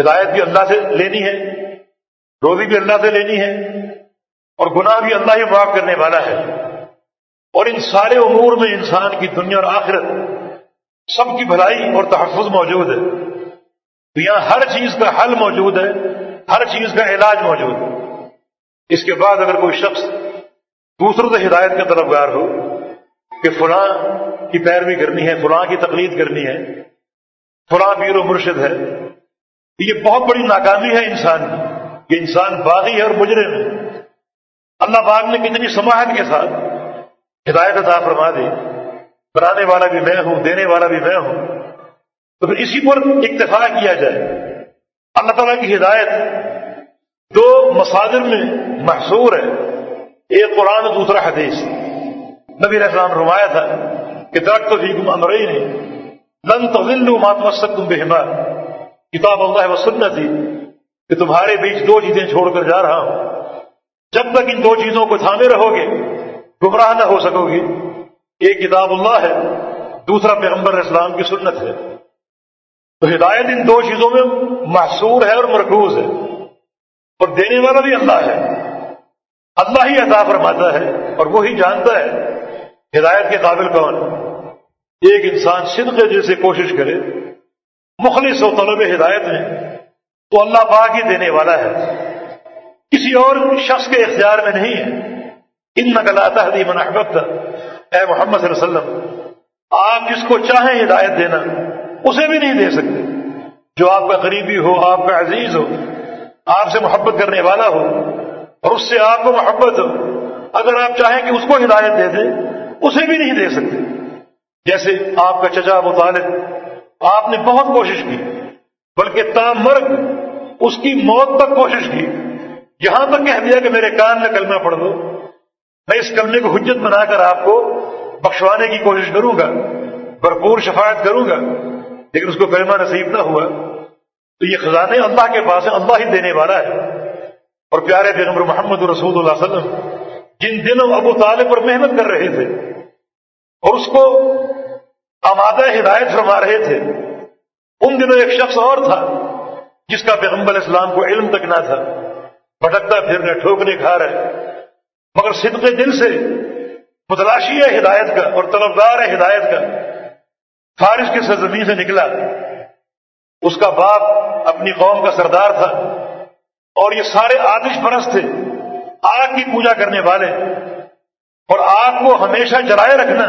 ہدایت بھی اللہ سے لینی ہے، روزی بھی اللہ سے لینی ہے۔ اور گناہ بھی اللہ ہی معاف کرنے والا ہے۔ اور ان سارے امور میں انسان کی دنیا اور آخرت سب کی بھلائی اور تحفظ موجود ہے۔ تو یہاں ہر چیز کا حل موجود ہے، ہر چیز کا علاج موجود ہے۔ اس کے بعد اگر کوئی شخص دوسروں سے ہدایت کا طلبگار ہو کہ فلاں کی پیروی کرنی ہے، فلاں کی تقلید کرنی ہے، فلاں پیر و مرشد ہے یہ بہت بڑی ناکامی ہے انسان کی۔ یہ انسان باغی ہے اور مجرم ہے۔ اللہ پاک نے کتنی سماحت کے ساتھ ہدایت عطا فرما دی، بنانے والا بھی میں ہوں، دینے والا بھی میں ہوں۔ تو پھر اسی پر اکتفا کیا جائے۔ اللہ تعالیٰ کی ہدایت دو مساجر میں محصور ہے۔ ایک قرآن دوسرا حدیث۔ نبی السلام روایا تھا کہ درخت بھی گم امرئی نے لن تو ماتم تم بے کتاب اللہ و سنت کہ تمہارے بیچ دو چیزیں چھوڑ کر جا رہا ہوں۔ جب تک ان دو چیزوں کو تھامے رہو گے، گمراہ نہ ہو سکو گے۔ ایک کتاب اللہ ہے، دوسرا پیغمبر اسلام کی سنت ہے۔ تو ہدایت ان دو چیزوں میں محصور ہے اور مرکوز ہے۔ اور دینے والا بھی اللہ ہے۔ اللہ ہی عطا فرماتا ہے اور وہی جانتا ہے۔ ہدایت کے قابل کون؟ ایک انسان صدق جیسے کوشش کرے، مخلص و طلب ہدایت میں، تو اللہ پاک ہی دینے والا ہے۔ کسی اور شخص کے اختیار میں نہیں ہے۔ ان نقلاتا حدی منحبت اے محمد صلی اللہ علیہ وسلم، آپ جس کو چاہیں ہدایت دینا، اسے بھی نہیں دے سکتے۔ جو آپ کا قریبی ہو، آپ کا عزیز ہو، آپ سے محبت کرنے والا ہو، اور اس سے آپ کو محبت ہو، اگر آپ چاہیں کہ اس کو ہدایت دے دیں اسے بھی نہیں دے سکتے۔ جیسے آپ کا چچا ابو طالب، آپ نے بہت کوشش کی، بلکہ تام مرگ، اس کی موت تک کوشش کی۔ یہاں تک کہہ دیا کہ میرے کان میں کلمہ پڑھ دو۔ میں اس کلمے کو حجت بنا کر آپ کو بخشوانے کی کوشش کروں گا، بھرپور شفاعت کروں گا، لیکن اس کو کلمہ نصیب نہ ہوا۔ تو یہ خزانے اللہ کے پاس ہے اللہ ہی دینے والا ہے۔ اور پیارے پیغمبر محمد رسول اللہ علیہ وسلم، جن دنوں ابو طالب پر محنت کر رہے تھے اور اس کو آمادہ ہدایت فرما رہے تھے، ان دنوں ایک شخص اور تھا جس کا پیغمبر اسلام کو علم تک نہ تھا۔ بھٹکتا پھرنے، ٹھوکنے کھا رہے مگر صدق دل سے متلاشی ہے ہدایت کا اور طلبدار ہے ہدایت کا۔ فارش کی سرزمین سے نکلا۔ اس کا باپ اپنی قوم کا سردار تھا۔ اور یہ سارے آتش پرست تھے۔ آگ کی پوجا کرنے والے۔ اور آگ کو ہمیشہ جلائے رکھنا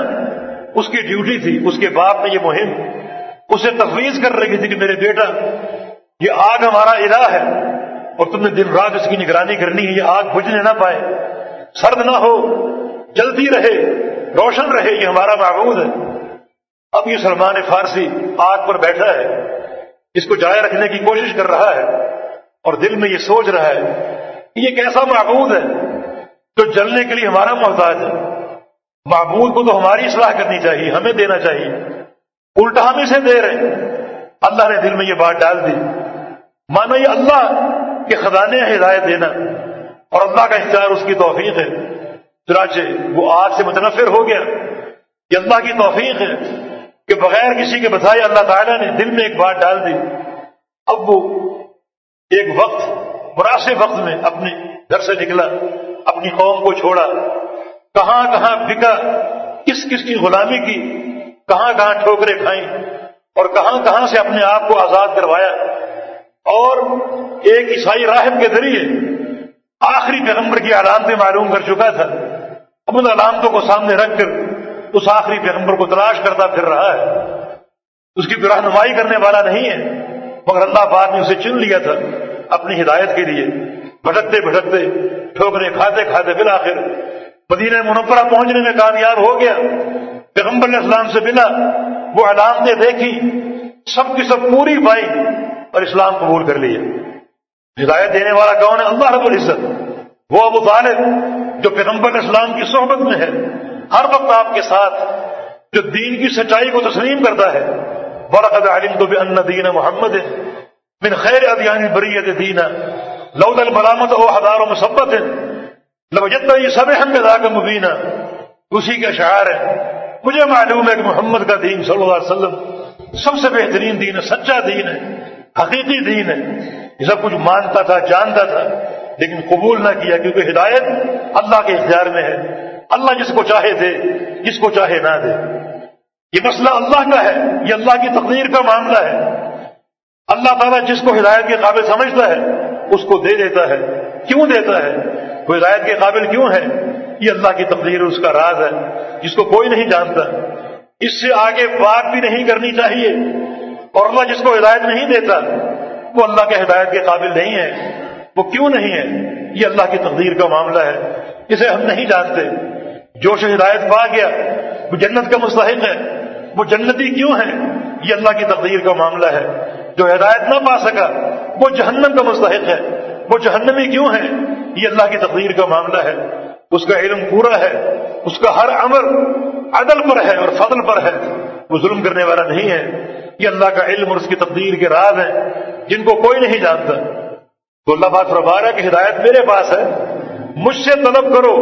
اس کی ڈیوٹی تھی۔ اس کے باپ نے یہ مہم۔ اسے تفویض کر رہی تھی کہ میرے بیٹا، یہ آگ ہمارا الہ ہے۔ اور تم نے دن رات اس کی نگرانی کرنی ہے، یہ آگ بجھنے نہ پائے۔ سرد نہ ہو، جلدی رہے، روشن رہے، یہ ہمارا معبود ہے۔ اب یہ سلمان فارسی آگ پر بیٹھا ہے، اس کو جائے رکھنے کی کوشش کر رہا ہے اور دل میں یہ سوچ رہا ہے کہ یہ کیسا معبود ہے جو جلنے کے لیے ہمارا محتاج ہے۔ معبود کو تو ہماری اصلاح کرنی چاہیے، ہمیں دینا چاہیے۔ الٹا ہم اسے دے رہے اللہ نے دل میں یہ بات ڈال دی۔ مانا یہ اللہ کے خزانے ہدایت دینا اور اللہ کا اختیار اس کی توفیق ہے۔ چنانچہ وہ آج سے متنفر ہو گیا یہ اللہ کی توفیق ہے کہ بغیر کسی کے بتائے اللہ تعالیٰ نے دل میں ایک بات ڈال دی۔ اب وہ ایک وقت مناسب وقت میں اپنے گھر سے نکلا، اپنی قوم کو چھوڑا۔ کہاں کہاں بکا، کس کس کی غلامی کی، کہاں کہاں ٹھوکرے کھائیں اور کہاں کہاں سے اپنے آپ کو آزاد کروایا۔ اور ایک عیسائی راہب کے ذریعے آخری پیغمبر کی علامتیں معلوم کر چکا تھا۔ اب ان علامتوں کو سامنے رکھ کر اس آخری پیغمبر کو تلاش کرتا پھر رہا ہے۔ اس کی رہنمائی کرنے والا نہیں ہے، مگر اللہ پاک نے اسے چن لیا تھا اپنی ہدایت کے لیے۔ بھٹکتے بھٹکتے، ٹھوکرے کھاتے کھاتے بالآخر مدینہ منورہ پہنچنے میں کامیاب ہو گیا۔ پیغمبر نے اسلام سے ملا وہ علامتیں دیکھی سب کی سب پوری پائی۔ اور اسلام قبول کر لیا۔ ہدایت دینے والا کون ہے؟ اللہ رب العزت۔ وہ ابو طالب جو پیغمبر اسلام کی صحبت میں ہے۔ ہر وقت آپ کے ساتھ جو دین کی سچائی کو تسلیم کرتا ہے۔ برقد علم تو بھی ان دین محمد۔ من خیر ادیان بریت دینا لود الملامت او ہزار و مسبت لوجت یہ سب ہم کا مبینہ اسی کا شعار ہے مجھے معلوم ہے کہ محمد کا دین صلی اللہ علیہ وسلم سب سے بہترین دین ہے، سچا دین ہے۔ حقیقی دین ہے۔ یہ سب کچھ مانتا تھا، جانتا تھا، لیکن قبول نہ کیا کیونکہ ہدایت اللہ کے اختیار میں ہے۔ اللہ جس کو چاہے دے، جس کو چاہے نہ دے۔ یہ مسئلہ اللہ کا ہے، یہ اللہ کی تقدیر کا معاملہ ہے۔ اللہ تعالیٰ جس کو ہدایت کے قابل سمجھتا ہے، اس کو دے دیتا ہے۔ کیوں دیتا ہے؟ وہ ہدایت کے قابل کیوں ہے؟ یہ اللہ کی تقدیر اس کا راز ہے، جس کو کوئی نہیں جانتا۔ اس سے آگے بات بھی نہیں کرنی چاہیے۔ اور اللہ جس کو ہدایت نہیں دیتا، وہ اللہ کے ہدایت کے قابل نہیں ہے۔ وہ کیوں نہیں ہے؟ یہ اللہ کی تقدیر کا معاملہ ہے۔ اسے ہم نہیں جانتے۔ جو شخص ہدایت پا گیا۔ وہ جنت کا مستحق ہے۔ وہ جنتی کیوں ہے یہ اللہ کی تقدیر کا معاملہ ہے۔ جو ہدایت نہ پا سکا، وہ جہنم کا مستحق ہے۔ وہ جہنمی کیوں ہے یہ اللہ کی تقدیر کا معاملہ ہے۔ اس کا علم پورا ہے۔ اس کا ہر عمر عدل پر ہے اور فضل پر ہے۔ وہ ظلم کرنے والا نہیں ہے۔ یہ اللہ کا علم اور اس کی تقدیر کے راز ہیں، جن کو کوئی نہیں جانتا۔ تو اللہ بات فرمارا کہ ہدایت میرے پاس ہے، مجھ سے طلب کرو۔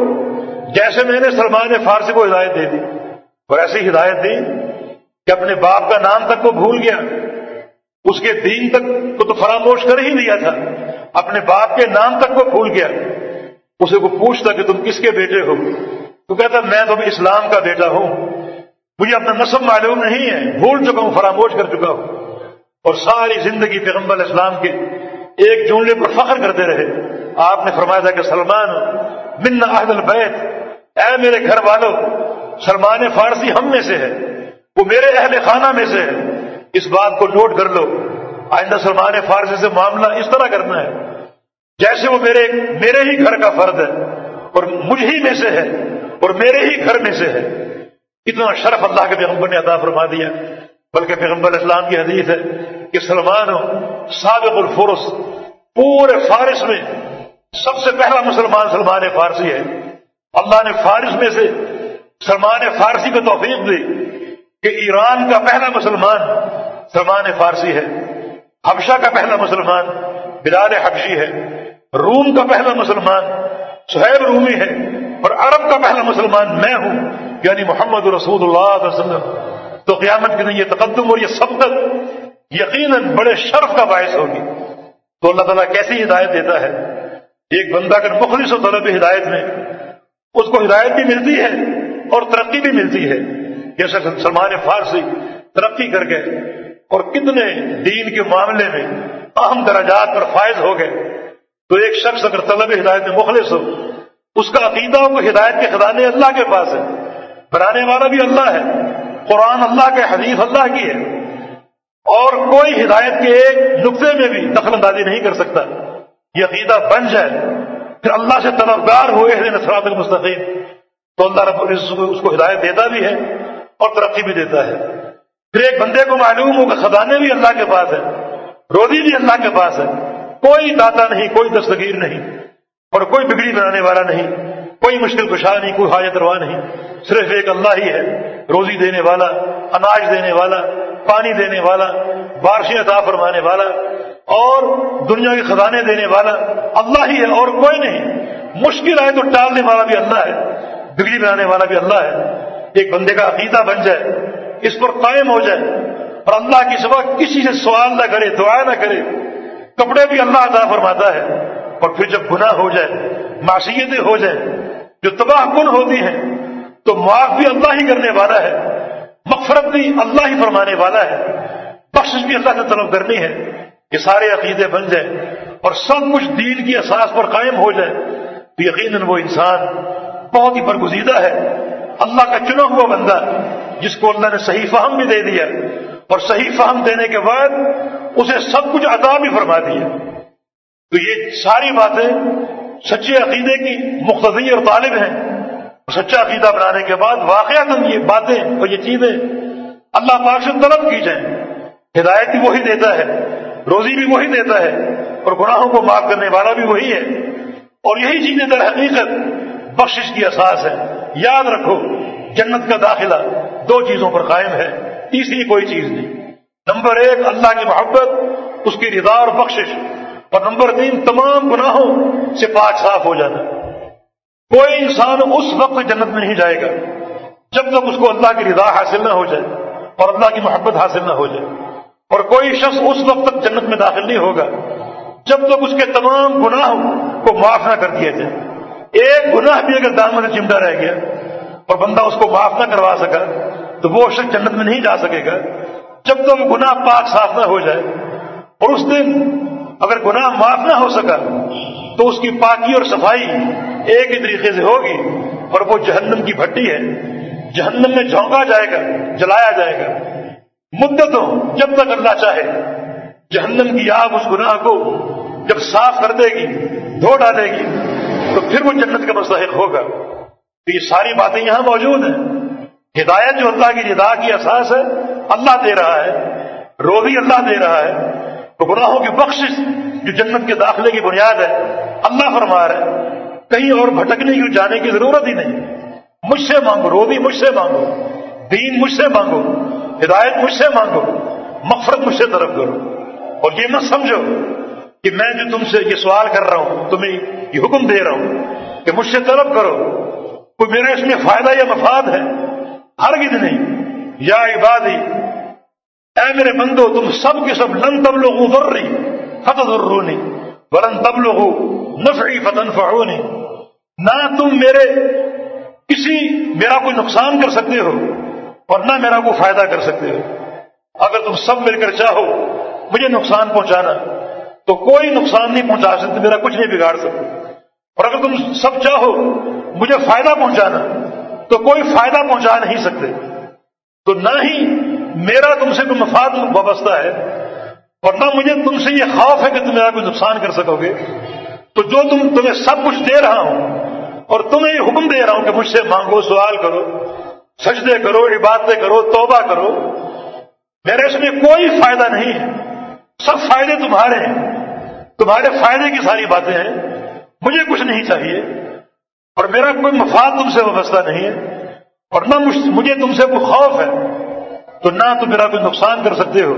جیسے میں نے سلمان فارسی کو ہدایت دے دی، اور ایسی ہدایت دی کہ اپنے باپ کا نام تک وہ بھول گیا۔ اس کے دین تک کو تو فراموش کر ہی دیا تھا۔ اپنے باپ کے نام تک وہ بھول گیا۔ اسے کو پوچھتا کہ تم کس کے بیٹے ہو؟ تو کہتا، میں تو اسلام کا بیٹا ہوں۔ مجھے اپنا نصب معلوم نہیں ہے، بھول چکا ہوں، فراموش کر چکا ہوں۔ اور ساری زندگی پیغمبر اسلام کے ایک جملے پر فخر کرتے رہے۔ آپ نے فرمایا تھا کہ سلمان من عہد البیت۔ اے میرے گھر والوں سلمان فارسی ہم میں سے ہے، وہ میرے اہل خانہ میں سے ہے۔ اس بات کو نوٹ کر لو، آئندہ سلمان فارسی سے معاملہ اس طرح کرنا ہے۔ جیسے وہ میرے میرے ہی گھر کا فرد ہے، اور مجھ ہی میں سے ہے، اور میرے ہی گھر میں سے ہے۔ اتنا شرف اللہ کے پیغمبر نے عطا فرما دیا، بلکہ پیغمبر اسلام کی حدیث ہے کہ سلمان سابق الفرس، پورے فارس میں سب سے پہلا مسلمان سلمان فارسی ہے۔ اللہ نے فارس میں سے سلمان فارسی کو توفیق دی کہ ایران کا پہلا مسلمان سلمان فارسی ہے۔ حبشہ کا پہلا مسلمان بلال حبشی ہے۔ روم کا پہلا مسلمان سہیب رومی ہے۔ اور عرب کا پہلا مسلمان میں ہوں یعنی محمد رسول اللہ علیہ وسلم. تو قیامت کے دن یہ تقدم اور یہ سبقت یقیناً بڑے شرف کا باعث ہوگی۔ تو اللہ تعالیٰ کیسی ہدایت دیتا ہے؟ ایک بندہ اگر مخلص و طلب ہدایت میں، اس کو ہدایت بھی ملتی ہے اور ترقی بھی ملتی ہے۔ جیسے سلمان فارسی ترقی کر گئے اور کتنے دین کے معاملے میں اہم درجات پر فائز ہو گئے۔ تو ایک شخص اگر طلب ہدایت میں مخلص ہو اس کا عقیدہ کو ہدایت کے خزانے اللہ کے پاس ہے بنانے والا بھی اللہ ہے۔ قرآن اللہ کے، حدیث اللہ کی ہے۔ اور کوئی ہدایت کے ایک نقطے میں بھی دخل اندازی نہیں کر سکتا۔ یہ عقیدہ بن جائے۔ پھر اللہ سے طلبگار ہوئے ہیں نسرات المستقیم۔ تو اللہ رب اس کو ہدایت دیتا بھی ہے اور ترقی بھی دیتا ہے۔ پھر ایک بندے کو معلوم ہو کہ خزانے بھی اللہ کے پاس ہے روزی بھی اللہ کے پاس ہے کوئی داتا نہیں، کوئی دستگیر نہیں۔ اور کوئی بگڑی بنانے والا نہیں، کوئی مشکل کشا نہیں، کوئی حاجت روا نہیں۔ صرف ایک اللہ ہی ہے، روزی دینے والا، اناج دینے والا، پانی دینے والا، بارشیں عطا فرمانے والا، اور دنیا کے خزانے دینے والا اللہ ہی ہے اور کوئی نہیں۔ مشکل آئے تو ٹالنے والا بھی اللہ ہے، بگڑی بنانے والا بھی اللہ ہے۔ ایک بندے کا عقیدہ بن جائے، اس پر قائم ہو جائے، اور اللہ کی سوا کسی سے سوال نہ کرے، دعا نہ کرے، کپڑے بھی اللہ عطا فرماتا ہے۔ اور پھر جب گناہ ہو جائے، معصیتیں ہو جائیں جو تباہ کن ہوتی ہیں، تو معاف بھی اللہ ہی کرنے والا ہے، مغفرت بھی اللہ ہی فرمانے والا ہے بخش بھی اللہ سے طلب کرنی ہے کہ سارے عقیدے بن جائیں اور سب کچھ دین کی اساس پر قائم ہو جائے تو یقیناً وہ انسان بہت ہی برگزیدہ ہے۔ اللہ کا چنا ہوا بندہ، جس کو اللہ نے صحیح فہم بھی دے دیا، اور صحیح فہم دینے کے بعد اسے سب کچھ عطا بھی فرما دیا۔ تو یہ ساری باتیں سچے عقیدے کی مختصی اور طالب ہیں۔ سچا عقیدہ بنانے کے بعد واقعات یہ باتیں اور یہ چیزیں اللہ پاک سے طلب کی جائیں۔ ہدایت بھی وہی دیتا ہے، روزی بھی وہی دیتا ہے اور گناہوں کو معاف کرنے والا بھی وہی ہے۔ اور یہی چیزیں در حقیقت بخشش کی اساس ہے یاد رکھو، جنت کا داخلہ دو چیزوں پر قائم ہے، تیسری کوئی چیز نہیں۔ نمبر ایک، اللہ کی محبت، اس کی رضا اور بخشش۔ اور نمبر تین تمام گناہوں سے پاک صاف ہو جانا کوئی انسان اس وقت جنت میں نہیں جائے گا جب تک اس کو اللہ کی رضا حاصل نہ ہو جائے اور اللہ کی محبت حاصل نہ ہو جائے۔ اور کوئی شخص اس وقت تک جنت میں داخل نہیں ہوگا جب تک اس کے تمام گناہوں کو معاف نہ کر دیا جائے۔ ایک گناہ بھی اگر دامن چمٹا رہ گیا اور بندہ اس کو معاف نہ کروا سکا، تو وہ شخص جنت میں نہیں جا سکے گا جب تک گناہ پاک صاف نہ ہو جائے۔ اور اس دن اگر گناہ معاف نہ ہو سکا، تو اس کی پاکی اور صفائی ایک ہی طریقے سے ہوگی، اور وہ جہنم کی بھٹی ہے۔ جہنم میں جھونکا جائے گا، جلایا جائے گا۔ مدتوں جب تک اللہ چاہے، جہنم کی آگ اس گناہ کو جب صاف کر دے گی، دھو ڈالے گی، تو پھر وہ جنت کا مستحق ہوگا۔ تو یہ ساری باتیں یہاں موجود ہیں۔ ہدایت جو اللہ کی ردا کی احساس ہے، اللہ دے رہا ہے۔ روزی اللہ دے رہا ہے۔ تو گناہوں کی بخشش جو جنت کے داخلے کی بنیاد ہے، اللہ فرما رہا ہے کہیں اور بھٹکنے کی جانے کی ضرورت ہی نہیں۔ مجھ سے مانگو روزی مجھ سے مانگو، دین مجھ سے مانگو، ہدایت مجھ سے مانگو مفرت مجھ سے طرف کرو۔ اور یہ مت سمجھو کہ میں جو تم سے یہ سوال کر رہا ہوں، تمہیں یہ حکم دے رہا ہوں کہ مجھ سے طلب کرو۔ کوئی میرے اس میں فائدہ یا مفاد ہے؟ ہر نہیں۔ یا عبادی اے میرے بندو، تم سب کے سب لن تب لوگ ادھر فتح ضرونی ورن تب لوگ نفعی فتن فعونی نہ تم میرے کسی، میرا کوئی نقصان کر سکتے ہو اور نہ میرا کوئی فائدہ کر سکتے ہو۔ اگر تم سب مل کر چاہو مجھے نقصان پہنچانا، تو کوئی نقصان نہیں پہنچا سکتے میرا کچھ نہیں بگاڑ سکتے اور اگر تم سب چاہو مجھے فائدہ پہنچانا، تو کوئی فائدہ پہنچا نہیں سکتے۔ تو نہ ہی میرا تم سے کوئی مفاد وابستہ ہے اور نہ مجھے تم سے یہ خوف ہے کہ تم میرا کوئی نقصان کر سکو گے۔ تو جو تم تمہیں سب کچھ دے رہا ہوں اور تمہیں یہ حکم دے رہا ہوں کہ مجھ سے مانگو، سوال کرو، سجدے کرو، عبادتیں کرو، توبہ کرو، میرے اس میں کوئی فائدہ نہیں ہے۔ سب فائدے تمہارے ہیں۔ تمہارے فائدے کی ساری باتیں ہیں۔ مجھے کچھ نہیں چاہیے۔ اور میرا کوئی مفاد تم سے وابستہ نہیں ہے۔ اور نہ مجھے تم سے کوئی خوف ہے۔ تو نہ تو میرا کوئی نقصان کر سکتے ہو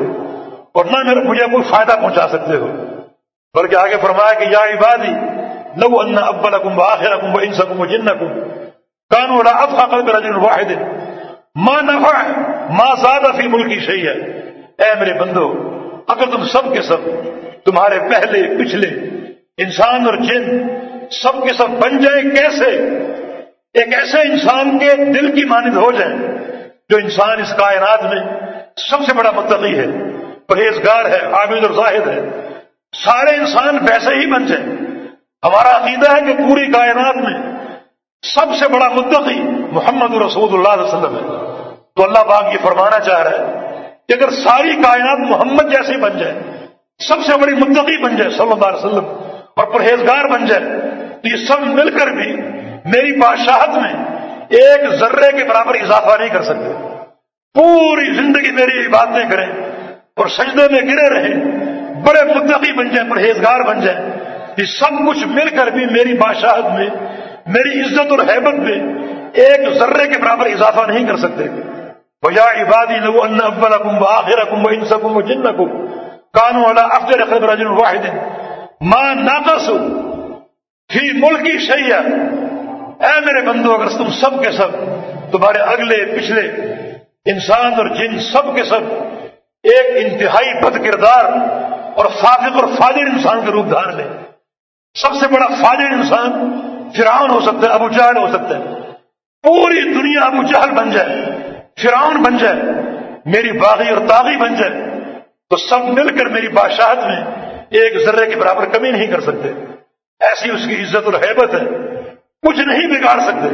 اور نہ میرا مجھے کوئی فائدہ پہنچا سکتے ہو۔ بلکہ آگے فرمایا کہ یا عبادی، لو ان ابل اکم آخر اکم و انسکم جن اکم کانو لا افا قلب رجل واحد۔ ما نفع، ما زیادہ فی ملکی شہی ہے اے میرے بندو، اگر تم سب کے سب تمہارے پہلے، پچھلے انسان اور جن سب کے سب بن جائیں، کیسے؟ ایک ایسے انسان کے دل کی مانند ہو جائیں۔ جو انسان اس کائنات میں سب سے بڑا متقی ہے، پرہیزگار ہے، عابد اور زاہد ہے۔ سارے انسان ویسے ہی بن جائیں ہمارا عقیدہ ہے کہ پوری کائنات میں سب سے بڑا متقی محمد رسول اللہ علیہ وسلم ہے۔ تو اللہ پاک یہ فرمانا چاہ رہا ہے کہ اگر ساری کائنات محمد جیسے بن جائے، سب سے بڑی متقی بن جائے صلی اللہ علیہ وسلم اور پرہیزگار بن جائے، تو یہ سب مل کر بھی میری بادشاہت میں ایک ذرے کے برابر اضافہ نہیں کر سکتے۔ پوری زندگی میری عبادتیں کریں اور سجدے میں گرے رہیں، بڑے متقی بن جائیں، پرہیزگار بن جائیں۔ یہ سب کچھ مل کر بھی میری بادشاہت میں، میری عزت اور حیبت میں ایک ذرے کے برابر اضافہ نہیں کر سکتے۔ یا عبادی لو ان اولکم واخرکم وانسکم وجنکم کانو علی افضل خبر واحد۔ ما ناقص فی ملکی شیئا اے میرے بندو، اگر تم سب کے سب تمہارے اگلے، پچھلے انسان اور جن سب کے سب ایک انتہائی بد کردار اور فاضق اور فاضر انسان کا روپ دھار لیں سب سے بڑا فاضر انسان فرعون ہو سکتا ہے، ابو جہل ہو سکتا ہے۔ پوری دنیا ابو جہل بن جائے، فرعون بن جائے، میری باغی اور تاغی بن جائے۔ تو سب مل کر میری بادشاہت میں ایک ذرے کے برابر کمی نہیں کر سکتے۔ ایسی اس کی عزت اور حیبت ہے۔ کچھ نہیں بگاڑ سکتے۔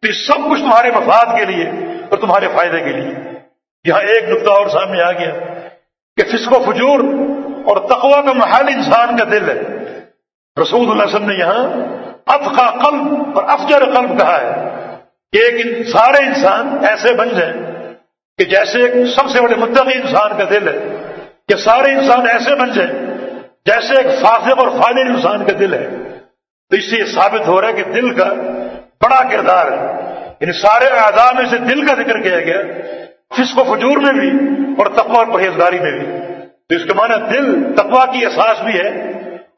تو یہ سب کچھ تمہارے مفاد کے لیے اور تمہارے فائدے کے لیے۔ یہاں ایک نقطہ اور سامنے آ گیا کہ فسق و فجور اور تقوا کا محال انسان کا دل ہے۔ رسول اللہ علیہ وسلم نے یہاں افقا قلب اور افجر قلب کہا ہے کہ ایک سارے انسان ایسے بن جائیں کہ جیسے ایک سب سے بڑے متقی انسان کا دل ہے۔ کہ سارے انسان ایسے بن جائیں جیسے ایک فاسق اور فالر انسان کا دل ہے۔ تو اس سے یہ ثابت ہو رہا ہے کہ دل کا بڑا کردار ہے۔ یعنی سارے اعضاء میں سے دل کا ذکر کیا گیا فسق و فجور میں بھی اور تقوا اور پرہیزگاری میں بھی۔ تو اس کے معنی دل تقوا کی احساس بھی ہے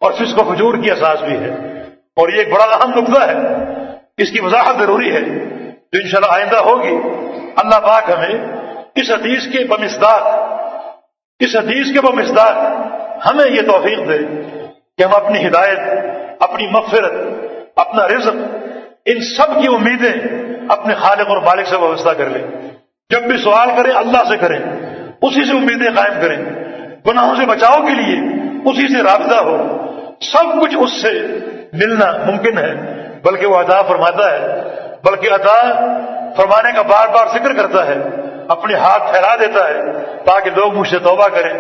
اور فسق و فجور کی احساس بھی ہے۔ اور یہ ایک بڑا اہم نقطہ ہے۔ اس کی وضاحت ضروری ہے۔ جو انشاءاللہ آئندہ ہوگی، اللہ پاک ہمیں اس حدیث کے بمسداد اس حدیث کے بمسداد ہمیں یہ توفیق دے۔ کہ ہم اپنی ہدایت، اپنی مغفرت، اپنا رزق، ان سب کی امیدیں اپنے خالق اور مالک سے وابستہ کر لیں۔ جب بھی سوال کریں، اللہ سے کریں، اسی سے امیدیں قائم کریں۔ گناہوں سے بچاؤ کے لیے اسی سے رابطہ ہو۔ سب کچھ اس سے ملنا ممکن ہے، بلکہ وہ ادا فرماتا ہے۔ بلکہ ادا فرمانے کا بار بار ذکر کرتا ہے۔ اپنے ہاتھ پھیلا دیتا ہے تاکہ لوگ مجھ سے توبہ کریں۔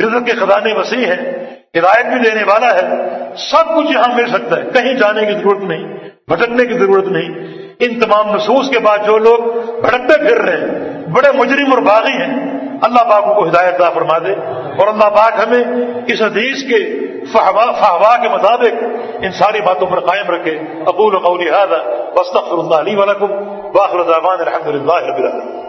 رزق کے خزانے وسیع ہیں۔ ہدایت بھی دینے والا ہے۔ سب کچھ یہاں مل سکتا ہے۔ کہیں جانے کی ضرورت نہیں، بھٹکنے کی ضرورت نہیں۔ ان تمام نصوص کے بعد جو لوگ بھٹکتے پھر رہے ہیں، بڑے مجرم اور باغی ہیں، اللہ پاک کو ہدایت دا فرما دے۔ اور اللہ پاک ہمیں اس حدیث کے فہوا کے مطابق ان ساری باتوں پر قائم رکھے۔ ابول قولی هذا، واستغفر اللہ علی ولکم واخر دعوانا الحمد للہ رب العالمین۔